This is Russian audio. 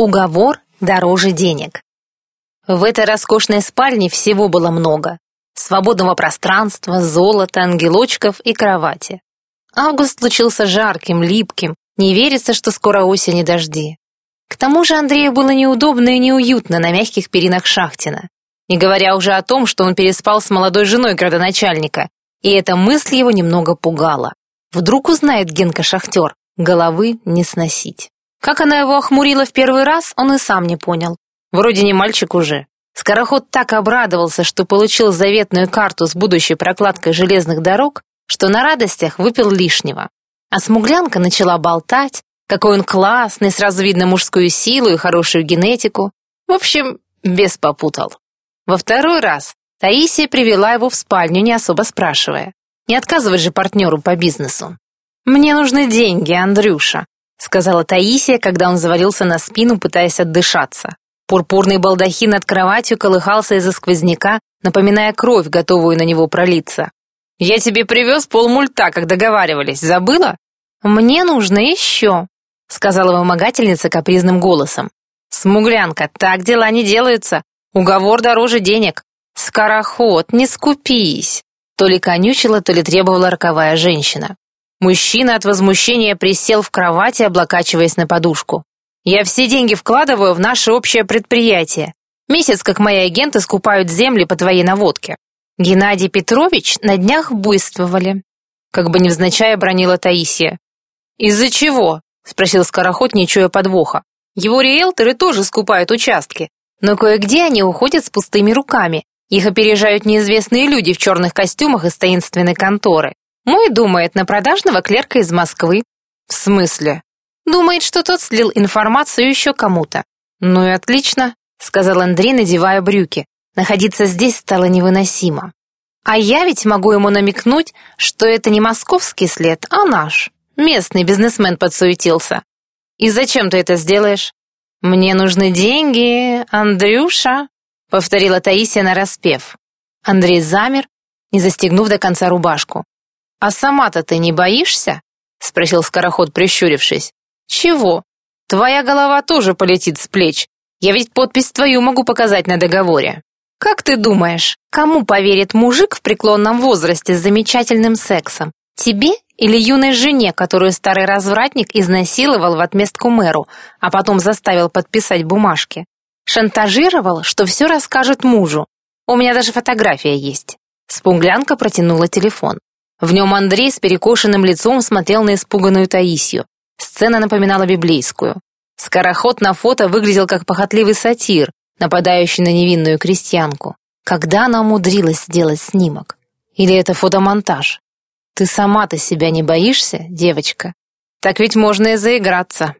Уговор дороже денег. В этой роскошной спальне всего было много. Свободного пространства, золота, ангелочков и кровати. Август случился жарким, липким, не верится, что скоро осень и дожди. К тому же Андрею было неудобно и неуютно на мягких перинах Шахтина. Не говоря уже о том, что он переспал с молодой женой градоначальника, и эта мысль его немного пугала. Вдруг узнает Генка-шахтер, головы не сносить. Как она его охмурила в первый раз, он и сам не понял. Вроде не мальчик уже. Скороход так обрадовался, что получил заветную карту с будущей прокладкой железных дорог, что на радостях выпил лишнего. А смуглянка начала болтать, какой он классный, сразу видно мужскую силу и хорошую генетику. В общем, бес попутал. Во второй раз Таисия привела его в спальню, не особо спрашивая. Не отказывать же партнеру по бизнесу. «Мне нужны деньги, Андрюша», сказала Таисия, когда он завалился на спину, пытаясь отдышаться. Пурпурный балдахин над кроватью колыхался из-за сквозняка, напоминая кровь, готовую на него пролиться. «Я тебе привез полмульта, как договаривались. Забыла?» «Мне нужно еще», — сказала вымогательница капризным голосом. «Смуглянка, так дела не делаются. Уговор дороже денег. Скороход, не скупись!» То ли конючила, то ли требовала роковая женщина. Мужчина от возмущения присел в кровати, облокачиваясь на подушку. «Я все деньги вкладываю в наше общее предприятие. Месяц, как мои агенты скупают земли по твоей наводке. Геннадий Петрович на днях буйствовали». Как бы невзначай бронила Таисия. «Из-за чего?» — спросил Скороход, не чуя подвоха. «Его риэлторы тоже скупают участки, но кое-где они уходят с пустыми руками. Их опережают неизвестные люди в черных костюмах из таинственной конторы. Мой думает на продажного клерка из Москвы. В смысле? Думает, что тот слил информацию еще кому-то. Ну и отлично, сказал Андрей, надевая брюки. Находиться здесь стало невыносимо. А я ведь могу ему намекнуть, что это не московский след, а наш. Местный бизнесмен подсуетился. И зачем ты это сделаешь? Мне нужны деньги, Андрюша, повторила Таисия нараспев. Андрей замер, не застегнув до конца рубашку. «А сама-то ты не боишься?» — спросил скороход, прищурившись. «Чего? Твоя голова тоже полетит с плеч. Я ведь подпись твою могу показать на договоре». «Как ты думаешь, кому поверит мужик в преклонном возрасте с замечательным сексом? Тебе или юной жене, которую старый развратник изнасиловал в отместку мэру, а потом заставил подписать бумажки? Шантажировал, что все расскажет мужу. У меня даже фотография есть». Спунглянка протянула телефон. В нем Андрей с перекошенным лицом смотрел на испуганную Таисию. Сцена напоминала библейскую. Скороход на фото выглядел как похотливый сатир, нападающий на невинную крестьянку. Когда она умудрилась сделать снимок? Или это фотомонтаж? Ты сама-то себя не боишься, девочка? Так ведь можно и заиграться.